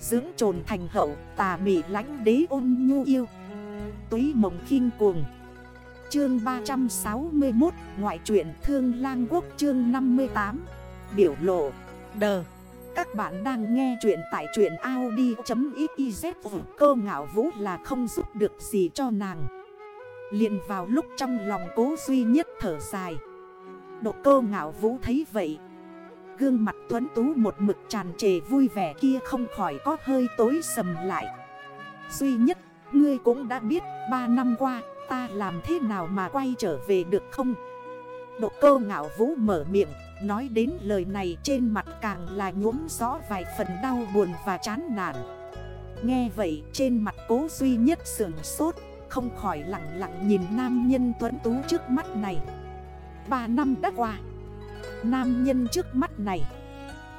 Dưỡng trồn thành hậu, tà mị lánh đế ôn nhu yêu. Túy mộng khinh cuồng. Chương 361 Ngoại truyện Thương Lang Quốc, chương 58 Biểu lộ. Đờ. Các bạn đang nghe chuyện tại truyện Audi.xyz ừ, Cơ ngạo vũ là không giúp được gì cho nàng. Liền vào lúc trong lòng cố duy nhất thở dài. Độ cơ ngạo vũ thấy vậy Gương mặt tuấn tú một mực tràn trề vui vẻ kia không khỏi có hơi tối sầm lại. Duy nhất, ngươi cũng đã biết ba năm qua ta làm thế nào mà quay trở về được không? Độ cơ ngạo vũ mở miệng Nói đến lời này trên mặt càng là nhuốm rõ vài phần đau buồn và chán nản. Nghe vậy trên mặt cố duy nhất sườn sốt Không khỏi lặng lặng nhìn nam nhân tuấn tú trước mắt này. Ba năm đã qua Nam nhân trước mắt này.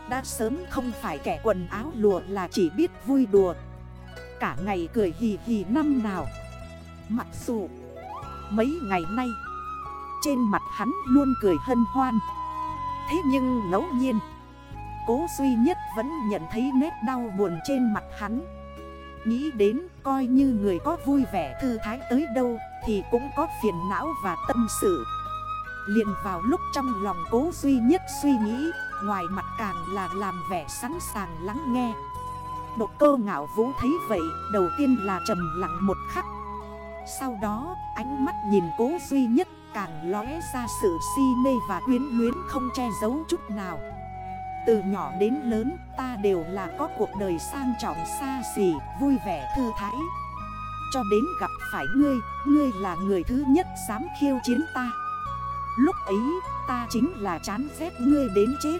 Đã sớm không phải kẻ quần áo lùa là chỉ biết vui đùa. Cả ngày cười hì hì năm nào. Mặc dù, Mấy ngày nay, Trên mặt hắn luôn cười hân hoan. Thế nhưng ngẫu nhiên, Cố duy nhất vẫn nhận thấy nét đau buồn trên mặt hắn. Nghĩ đến coi như người có vui vẻ thư thái tới đâu Thì cũng có phiền não và tâm sự liền vào lúc trong lòng cố duy nhất suy nghĩ, Ngoài mặt càng là làm vẻ sẵn sàng lắng nghe. Độc cơ ngạo vũ thấy vậy, Đầu tiên là trầm lặng một khắc. Sau đó, ánh mắt nhìn cố duy nhất Càng lóe ra sự si mê và quyến luyến không che giấu chút nào. Từ nhỏ đến lớn, ta đều là có cuộc đời sang trọng xa xỉ, Vui vẻ thư thái. Cho đến gặp phải ngươi Ngươi là người thứ nhất dám khiêu chiến ta. Lúc ấy, ta chính là chán ghét ngươi đến chết.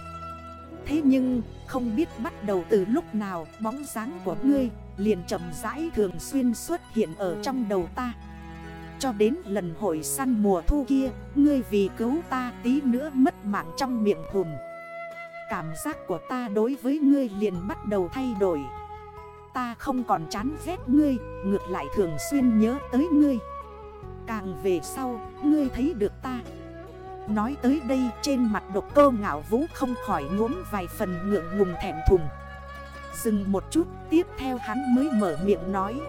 Thế nhưng, không biết bắt đầu từ lúc nào, bóng dáng của ngươi liền chậm rãi thường xuyên xuất hiện ở trong đầu ta. Cho đến lần hội săn mùa thu kia, Ngươi vì cứu ta tí nữa mất mạng trong miệng hùm Cảm giác của ta đối với ngươi liền bắt đầu thay đổi. Ta không còn chán ghét ngươi, Ngược lại thường xuyên nhớ tới ngươi. Càng về sau, ngươi thấy được ta Nói tới đây, trên mặt độc cơ ngạo vũ không khỏi nhuốm vài phần ngượng ngùng thẻm thùng. Dừng một chút, tiếp theo hắn mới mở miệng nói.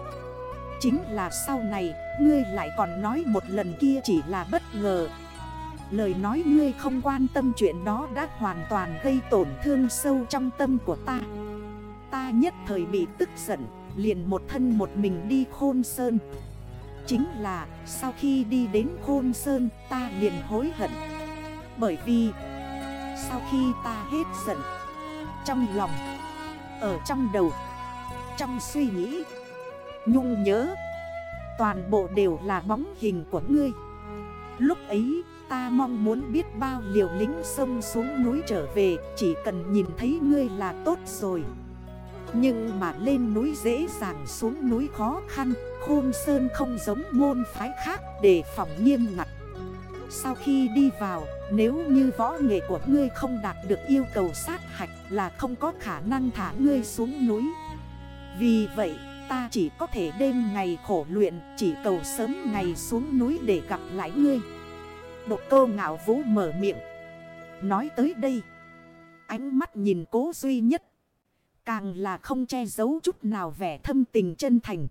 Chính là sau này, ngươi lại còn nói một lần kia chỉ là bất ngờ. Lời nói ngươi không quan tâm chuyện đó đã hoàn toàn gây tổn thương sâu trong tâm của ta. Ta nhất thời bị tức giận, liền một thân một mình đi khôn sơn. Chính là sau khi đi đến khôn sơn ta liền hối hận. Bởi vì Sau khi ta hết giận, Trong lòng, Ở trong đầu, Trong suy nghĩ, Nhung nhớ, Toàn bộ đều là bóng hình của ngươi. Lúc ấy, ta mong muốn biết bao liều lính sông xuống núi trở về, Chỉ cần nhìn thấy ngươi là tốt rồi. Nhưng mà lên núi dễ dàng xuống núi khó khăn. Khôn sơn không giống môn phái khác để phòng nghiêm ngặt. Sau khi đi vào, nếu như võ nghệ của ngươi không đạt được yêu cầu sát hạch là không có khả năng thả ngươi xuống núi. Vì vậy, ta chỉ có thể đêm ngày khổ luyện, Chỉ cầu sớm ngày xuống núi để gặp lại ngươi. Độc câu ngạo vũ mở miệng, Nói tới đây. Ánh mắt nhìn cố duy nhất, Càng là không che giấu chút nào vẻ thâm tình chân thành.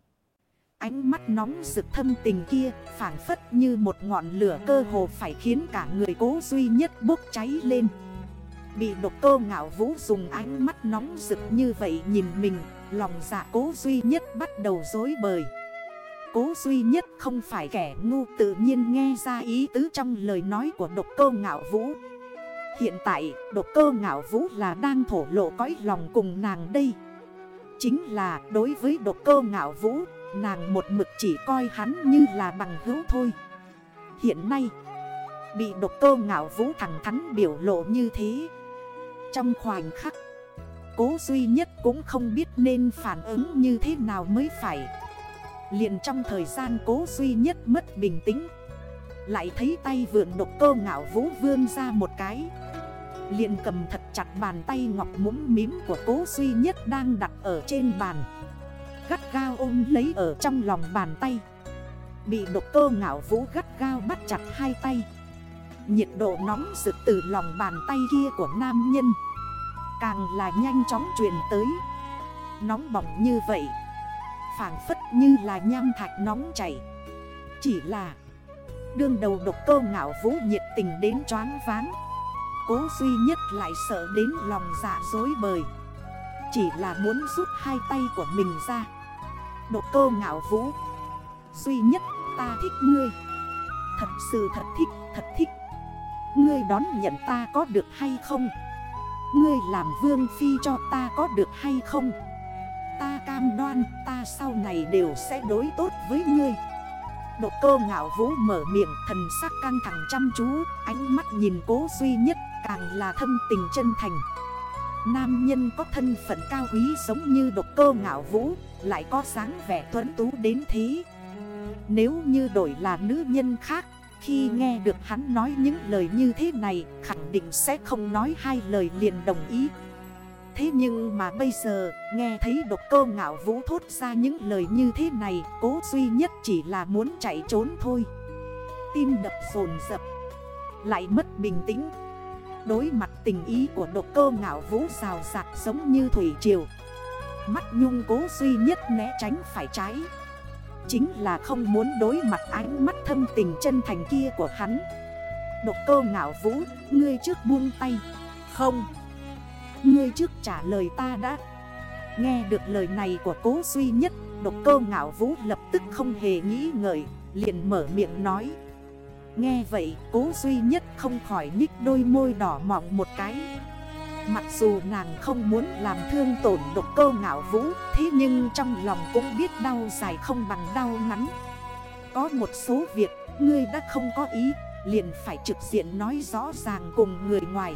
Ánh mắt nóng rực thâm tình kia phản phất như một ngọn lửa cơ hồ phải khiến cả người cố duy nhất bốc cháy lên. Bị độc Tô ngạo vũ dùng ánh mắt nóng rực như vậy nhìn mình, Lòng dạ cố duy nhất bắt đầu dối bời. Cố duy nhất không phải kẻ ngu tự nhiên nghe ra ý tứ trong lời nói của độc cơ ngạo vũ. Hiện tại, độc cơ ngạo vũ là đang thổ lộ cõi lòng cùng nàng đây. Chính là đối với độc cơ ngạo vũ Nàng một mực chỉ coi hắn như là bằng hữu thôi. Hiện nay, Bị độc tô ngạo vũ thẳng thắn biểu lộ như thế. Trong khoảnh khắc, Cố duy nhất cũng không biết nên phản ứng như thế nào mới phải. Liền trong thời gian cố duy nhất mất bình tĩnh, Lại thấy tay vượn độc cơ ngạo vũ vươn ra một cái. Liền cầm thật chặt bàn tay ngọc mũm mím của cố duy nhất đang đặt ở trên bàn gắt gao ôm lấy ở trong lòng bàn tay. Bị độc cơ ngạo vũ gắt gao bắt chặt hai tay. Nhiệt độ nóng rực từ lòng bàn tay kia của nam nhân. Càng là nhanh chóng truyền tới. Nóng bỏng như vậy Phản phất như là nham thạch nóng chảy. Chỉ là, Đương đầu độc cơ ngạo vũ nhiệt tình đến choáng váng, Cố duy nhất lại sợ đến lòng dạ dối bời. Chỉ là muốn rút hai tay của mình ra. Độc cơ ngạo vũ. Duy nhất ta thích ngươi. Thật sự thật thích, thật thích. Ngươi đón nhận ta có được hay không? Ngươi làm vương phi cho ta có được hay không? Ta cam đoan ta sau này đều sẽ đối tốt với ngươi. Độ cơ ngạo vũ mở miệng thần sắc căng thẳng chăm chú Ánh mắt nhìn cố duy nhất càng là thâm tình chân thành. Nam nhân có thân phận cao quý giống như độc cơ ngạo vũ, Lại có dáng vẻ tuấn tú đến thế. Nếu như đổi là nữ nhân khác, Khi nghe được hắn nói những lời như thế này, Khẳng định sẽ không nói hai lời liền đồng ý. Thế nhưng mà bây giờ, nghe thấy độc cơ ngạo vũ thốt ra những lời như thế này, Cố duy nhất chỉ là muốn chạy trốn thôi. Tim đập rồn rập, Lại mất bình tĩnh. Đối mặt tình ý của độc cơ ngạo vũ rào rạc giống như thủy triều. Mắt nhung cố duy nhất né tránh phải trái. Chính là không muốn đối mặt ánh mắt thâm tình chân thành kia của hắn. Độc cơ ngạo vũ, ngươi trước buông tay. Không. Ngươi trước trả lời ta đã. Nghe được lời này của cố duy nhất Độc cơ ngạo vũ lập tức không hề nghĩ ngợi Liền mở miệng nói. Nghe vậy, cố duy nhất không khỏi nhích đôi môi đỏ mọng một cái. Mặc dù nàng không muốn làm thương tổn độc cơ ngạo vũ, Thế nhưng trong lòng cũng biết đau dài không bằng đau ngắn. Có một số việc, ngươi đã không có ý, Liền phải trực diện nói rõ ràng cùng người ngoài.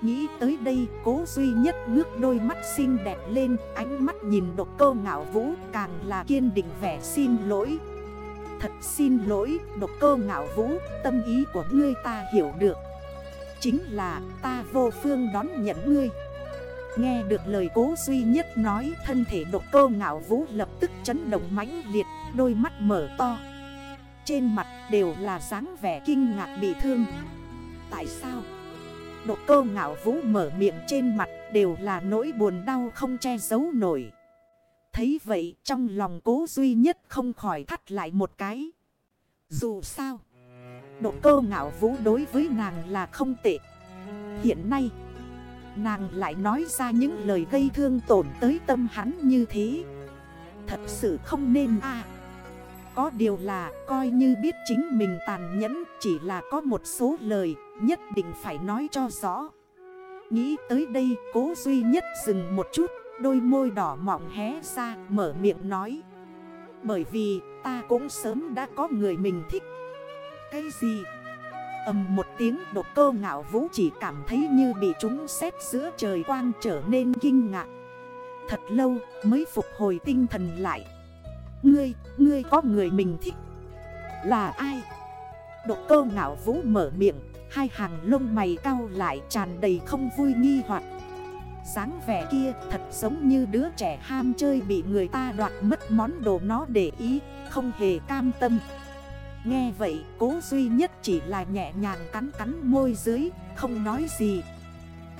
Nghĩ tới đây, cố duy nhất ngước đôi mắt xinh đẹp lên, Ánh mắt nhìn độc cơ ngạo vũ càng là kiên định vẻ xin lỗi. Thật xin lỗi, độc cơ ngạo vũ, Tâm ý của ngươi ta hiểu được Chính là ta vô phương đón nhận ngươi Nghe được lời cố duy nhất nói, Thân thể độc cơ ngạo vũ lập tức chấn động mãnh liệt, Đôi mắt mở to Trên mặt đều là dáng vẻ kinh ngạc bị thương Tại sao? Độc cơ ngạo vũ mở miệng trên mặt đều là nỗi buồn đau không che giấu nổi. Thấy vậy trong lòng cố duy nhất không khỏi thắt lại một cái. Dù sao, độ cơ ngạo vũ đối với nàng là không tệ. Hiện nay, nàng lại nói ra những lời gây thương tổn tới tâm hắn như thế. Thật sự không nên a Có điều là coi như biết chính mình tàn nhẫn chỉ là có một số lời Nhất định phải nói cho rõ Nghĩ tới đây cố duy nhất dừng một chút Đôi môi đỏ mọng hé ra mở miệng nói. Bởi vì ta cũng sớm đã có người mình thích. Cái gì? ầm một tiếng đột cơ ngạo vũ chỉ cảm thấy như bị chúng xét giữa trời quang trở nên kinh ngạc. Thật lâu mới phục hồi tinh thần lại. Ngươi, ngươi có người mình thích? Là ai? Đột cơ ngạo vũ mở miệng Hai hàng lông mày cao lại tràn đầy không vui nghi hoặc dáng vẻ kia thật giống như đứa trẻ ham chơi bị người ta đoạt mất món đồ nó để ý, Không hề cam tâm. Nghe vậy, cố duy nhất chỉ là nhẹ nhàng cắn cắn môi dưới, Không nói gì.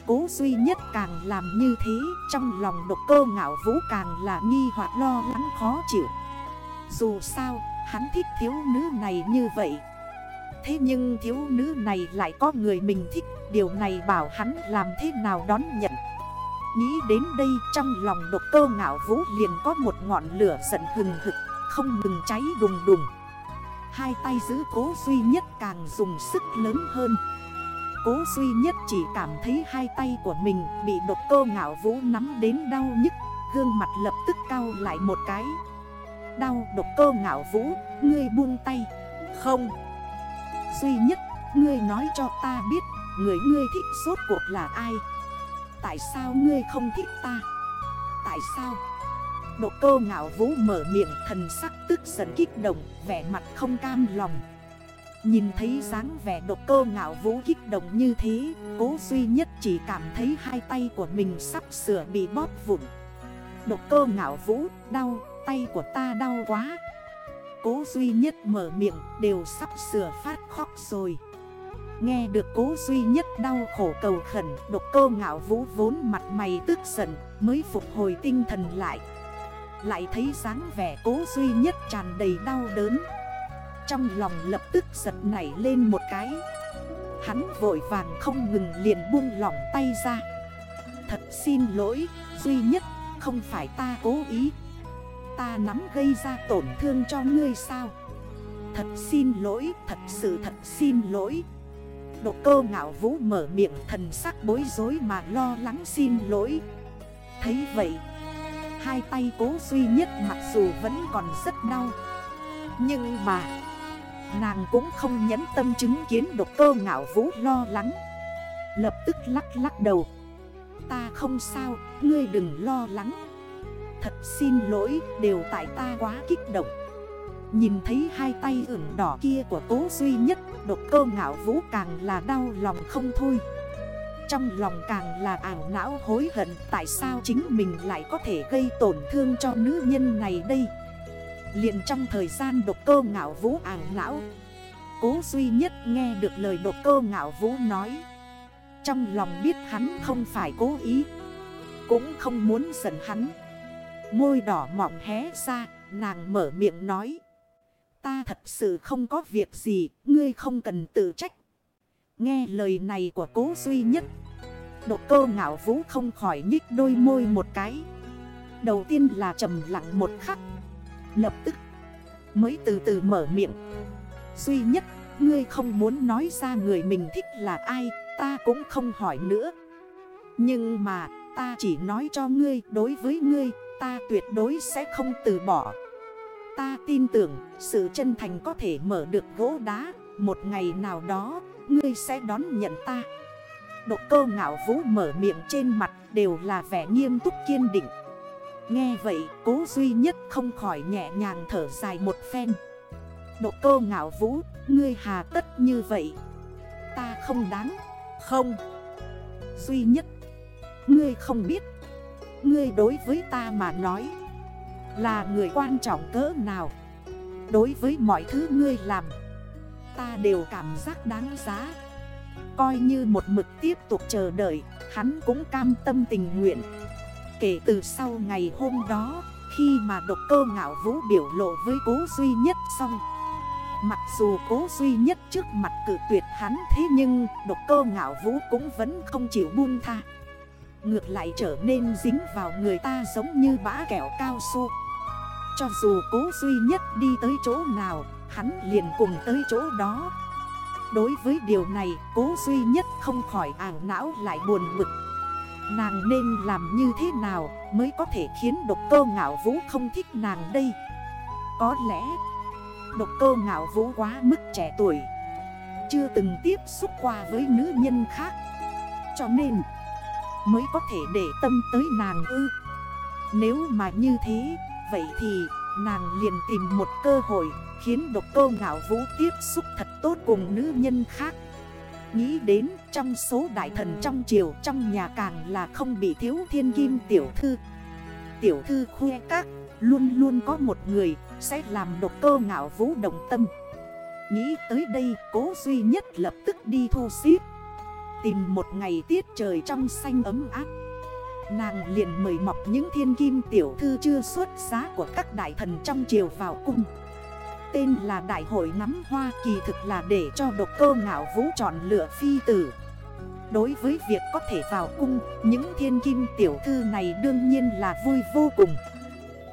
Cố duy nhất càng làm như thế, Trong lòng độc cơ ngạo vũ càng là nghi hoặc lo lắng khó chịu. Dù sao, hắn thích thiếu nữ này như vậy. Thế nhưng thiếu nữ này lại có người mình thích, Điều này bảo hắn làm thế nào đón nhận. Nghĩ đến đây trong lòng độc cơ ngạo vũ liền có một ngọn lửa giận hừng hực Không ngừng cháy đùng đùng. Hai tay giữ cố duy nhất càng dùng sức lớn hơn. Cố duy nhất chỉ cảm thấy hai tay của mình bị độc cơ ngạo vũ nắm đến đau nhức Gương mặt lập tức cao lại một cái. Đau độc cơ ngạo vũ, ngươi buông tay. Không. Duy nhất, ngươi nói cho ta biết Người ngươi thích suốt cuộc là ai Tại sao ngươi không thích ta? Tại sao? Độ cơ ngạo vũ mở miệng, thần sắc tức giận kích động, Vẻ mặt không cam lòng. Nhìn thấy dáng vẻ độ cơ ngạo vũ kích động như thế, Cố duy nhất chỉ cảm thấy hai tay của mình sắp sửa bị bóp vụn. Độ cơ ngạo vũ, đau, Tay của ta đau quá. Cố duy nhất mở miệng, đều sắp sửa phát khóc rồi. Nghe được cố duy nhất đau khổ cầu khẩn, Độc cô ngạo vũ vốn mặt mày tức giận, Mới phục hồi tinh thần lại. Lại thấy dáng vẻ cố duy nhất tràn đầy đau đớn. Trong lòng lập tức giật nảy lên một cái. Hắn vội vàng không ngừng liền buông lỏng tay ra. Thật xin lỗi, Duy nhất, không phải ta cố ý. Ta nắm gây ra tổn thương cho ngươi sao? Thật xin lỗi, Thật sự thật xin lỗi. Độ cơ ngạo vũ mở miệng thần sắc bối rối mà lo lắng xin lỗi. Thấy vậy Hai tay cố duy nhất mặc dù vẫn còn rất đau. Nhưng mà Nàng cũng không nhẫn tâm chứng kiến độc cơ ngạo vũ lo lắng. Lập tức lắc lắc đầu. Ta không sao, ngươi đừng lo lắng. Thật xin lỗi, đều tại ta quá kích động. Nhìn thấy hai tay ửng đỏ kia của cố duy nhất Độc cơ ngạo vũ càng là đau lòng không thôi. Trong lòng càng là ảo não hối hận, Tại sao chính mình lại có thể gây tổn thương cho nữ nhân này đây? Liền trong thời gian độc cơ ngạo vũ ảo não, Cố duy nhất nghe được lời độc cơ ngạo vũ nói. Trong lòng biết hắn không phải cố ý, Cũng không muốn giận hắn. Môi đỏ mỏng hé ra, Nàng mở miệng nói. Ta thật sự không có việc gì, Ngươi không cần tự trách. Nghe lời này của cố duy nhất Độc cơ ngạo vũ không khỏi nhích đôi môi một cái. Đầu tiên là trầm lặng một khắc, Lập tức Mới từ từ mở miệng. Duy nhất, Ngươi không muốn nói ra người mình thích là ai, Ta cũng không hỏi nữa. Nhưng mà, ta chỉ nói cho ngươi, Đối với ngươi, Ta tuyệt đối sẽ không từ bỏ. Ta tin tưởng, sự chân thành có thể mở được gỗ đá. Một ngày nào đó, Ngươi sẽ đón nhận ta. Độ cơ ngạo vũ mở miệng trên mặt Đều là vẻ nghiêm túc kiên định. Nghe vậy, cố duy nhất không khỏi nhẹ nhàng thở dài một phen. Độ cơ ngạo vũ, Ngươi hà tất như vậy. Ta không đáng. Không. Duy nhất, Ngươi không biết. Ngươi đối với ta mà nói là người quan trọng cỡ nào. Đối với mọi thứ ngươi làm, Ta đều cảm giác đáng giá. Coi như một mực tiếp tục chờ đợi, Hắn cũng cam tâm tình nguyện. Kể từ sau ngày hôm đó, Khi mà độc cơ ngạo vũ biểu lộ với cố duy nhất xong, Mặc dù cố duy nhất trước mặt cử tuyệt hắn Thế nhưng độc cơ ngạo vũ cũng vẫn không chịu buông tha. Ngược lại trở nên dính vào người ta giống như bã kẹo cao su. Cho dù cố duy nhất đi tới chỗ nào, Hắn liền cùng tới chỗ đó. Đối với điều này, cố duy nhất không khỏi ảo não lại buồn bực. Nàng nên làm như thế nào mới có thể khiến độc cơ ngạo vũ không thích nàng đây? Có lẽ, độc cơ ngạo vũ quá mức trẻ tuổi, Chưa từng tiếp xúc qua với nữ nhân khác. Cho nên, mới có thể để tâm tới nàng ư. Nếu mà như thế Vậy thì, nàng liền tìm một cơ hội, Khiến độc cơ ngạo vũ tiếp xúc thật tốt cùng nữ nhân khác. Nghĩ đến trong số đại thần trong triều, Trong nhà càng là không bị thiếu thiên kim tiểu thư. Tiểu thư khoe các, Luôn luôn có một người, Sẽ làm độc cơ ngạo vũ đồng tâm. Nghĩ tới đây, cố duy nhất lập tức đi thu xếp. Tìm một ngày tiết trời trong xanh ấm áp. Nàng liền mời mọc những thiên kim tiểu thư chưa xuất giá của các đại thần trong triều vào cung. Tên là Đại hội ngắm hoa kỳ thực là để cho độc cơ ngạo vũ chọn lựa phi tử. Đối với việc có thể vào cung, những thiên kim tiểu thư này đương nhiên là vui vô cùng.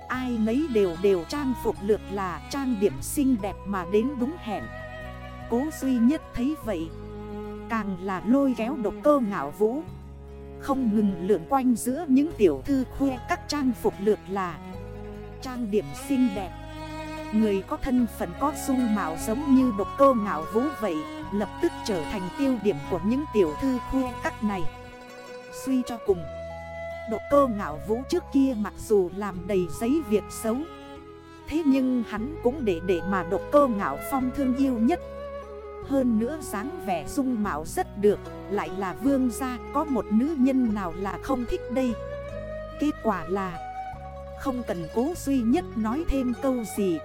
Ai nấy đều đều trang phục lược là trang điểm xinh đẹp mà đến đúng hẹn. Cố duy nhất thấy vậy Càng là lôi kéo độc cơ ngạo vũ. Không ngừng lượn quanh giữa những tiểu thư khuê các trang phục lượt là Trang điểm xinh đẹp. Người có thân phận có dung mạo giống như độc cơ ngạo vũ vậy, Lập tức trở thành tiêu điểm của những tiểu thư khuê các này. Suy cho cùng Độc cơ ngạo vũ trước kia mặc dù làm đầy giấy việc xấu, Thế nhưng hắn cũng để để mà độc cơ ngạo phong thương yêu nhất hơn nữa dáng vẻ dung mạo rất được, Lại là vương gia, có một nữ nhân nào là không thích đây? Kết quả là, Không cần cố duy nhất nói thêm câu gì.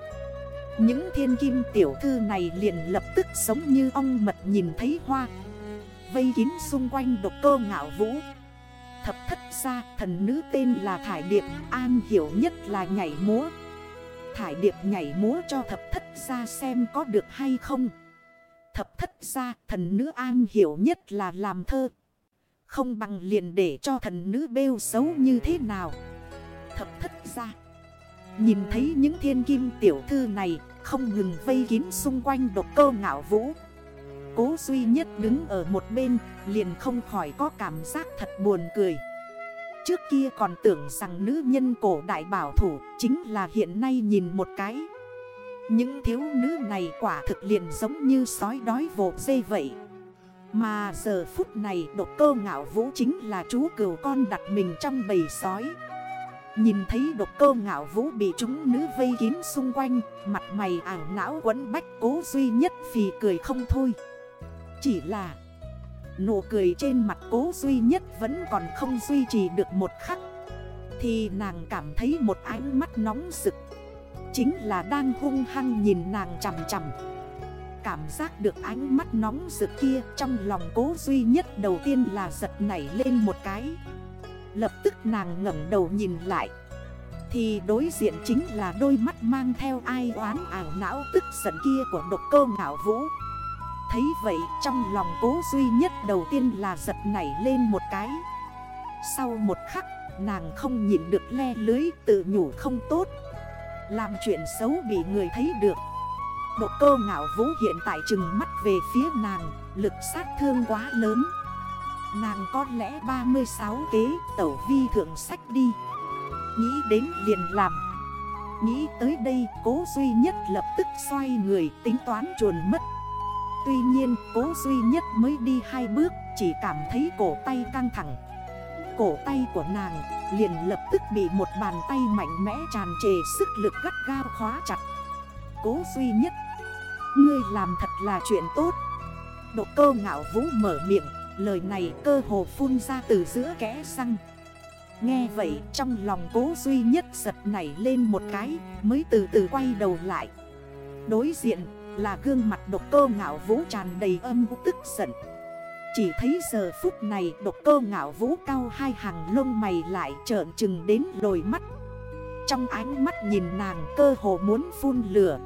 Những thiên kim tiểu thư này liền lập tức sống như ong mật nhìn thấy hoa, Vây kín xung quanh độc cơ ngạo vũ. Thập thất gia, thần nữ tên là Thải Điệp, An hiểu nhất là nhảy múa. Thải Điệp nhảy múa cho thập thất gia xem có được hay không? Thập thất gia thần nữ An hiểu nhất là làm thơ. Không bằng liền để cho thần nữ bêu xấu như thế nào. Thập thất gia. Nhìn thấy những thiên kim tiểu thư này Không ngừng vây kín xung quanh độc cơ ngạo vũ. Cố duy nhất đứng ở một bên Liền không khỏi có cảm giác thật buồn cười. Trước kia còn tưởng rằng nữ nhân cổ đại bảo thủ Chính là hiện nay nhìn một cái. Những thiếu nữ này quả thực liền giống như sói đói vồ dây vậy. Mà giờ phút này độc cơ ngạo vũ chính là chú cừu con đặt mình trong bầy sói. Nhìn thấy độc cơ ngạo vũ bị chúng nữ vây kín xung quanh, Mặt mày ảo não quấn bách cố duy nhất phì cười không thôi. Chỉ là, nụ cười trên mặt cố duy nhất vẫn còn không duy trì được một khắc. Thì nàng cảm thấy một ánh mắt nóng rực. Chính là đang hung hăng nhìn nàng chằm chằm. Cảm giác được ánh mắt nóng rực kia trong lòng cố duy nhất đầu tiên là giật nảy lên một cái. Lập tức nàng ngẩn đầu nhìn lại. Thì đối diện chính là đôi mắt mang theo ai oán ảo não tức giận kia của độc cơ ngạo vũ. Thấy vậy trong lòng cố duy nhất đầu tiên là giật nảy lên một cái. Sau một khắc, nàng không nhịn được le lưới tự nhủ không tốt. Làm chuyện xấu bị người thấy được. Độ cô ngạo vũ hiện tại chừng mắt về phía nàng, Lực sát thương quá lớn. Nàng có lẽ 36 kế tẩu vi thượng sách đi. Nghĩ đến liền làm. Nghĩ tới đây, cố duy nhất lập tức xoay người, tính toán chuồn mất. Tuy nhiên, cố duy nhất mới đi hai bước, Chỉ cảm thấy cổ tay căng thẳng. Cổ tay của nàng, liền lập tức bị một bàn tay mạnh mẽ tràn trề sức lực gắt gao khóa chặt. Cố duy nhất, Ngươi làm thật là chuyện tốt. Độ cơ ngạo vũ mở miệng, Lời này cơ hồ phun ra từ giữa kẽ răng. Nghe vậy, trong lòng cố duy nhất giật nảy lên một cái, Mới từ từ quay đầu lại. Đối diện là gương mặt độc cơ ngạo vũ tràn đầy âm tức giận. Chỉ thấy giờ phút này độc cơ ngạo vũ cao hai hàng lông mày lại trợn trừng đến lồi mắt. Trong ánh mắt nhìn nàng cơ hồ muốn phun lửa.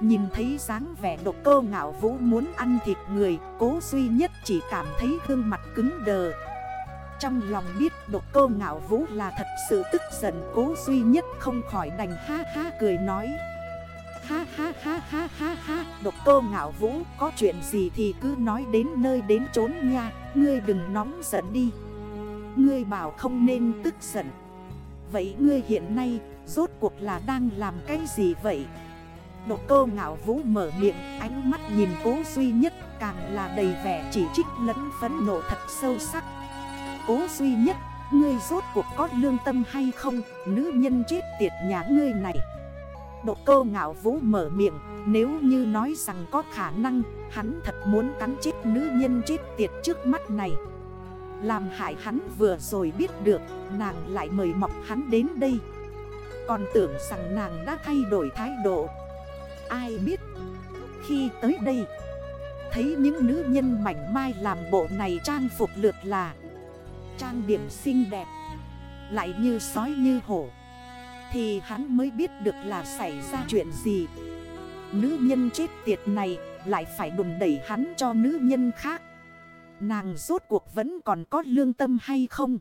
Nhìn thấy dáng vẻ độc cơ ngạo vũ muốn ăn thịt người, Cố duy nhất chỉ cảm thấy gương mặt cứng đờ. Trong lòng biết độc cơ ngạo vũ là thật sự tức giận, Cố duy nhất không khỏi đành ha ha cười nói. Ha ha ha ha ha ha Độc cô ngạo vũ, có chuyện gì thì cứ nói đến nơi đến chốn nha. Ngươi đừng nóng giận đi. Ngươi bảo không nên tức giận. Vậy ngươi hiện nay, rốt cuộc là đang làm cái gì vậy? Độc cô ngạo vũ mở miệng, Ánh mắt nhìn cố duy nhất, Càng là đầy vẻ chỉ trích lẫn phấn nộ thật sâu sắc. Cố duy nhất, Ngươi rốt cuộc có lương tâm hay không? Nữ nhân chết tiệt nhà ngươi này. Độ cơ ngạo vũ mở miệng, Nếu như nói rằng có khả năng, Hắn thật muốn cắn chết nữ nhân chết tiệt trước mắt này. Làm hại hắn vừa rồi biết được, Nàng lại mời mọc hắn đến đây. Còn tưởng rằng nàng đã thay đổi thái độ. Ai biết, Khi tới đây, Thấy những nữ nhân mảnh mai làm bộ này trang phục lượt là, Trang điểm xinh đẹp, Lại như sói như hổ thì hắn mới biết được là xảy ra chuyện gì. Nữ nhân chết tiệt này lại phải đùn đẩy hắn cho nữ nhân khác. Nàng rốt cuộc vẫn còn có lương tâm hay không?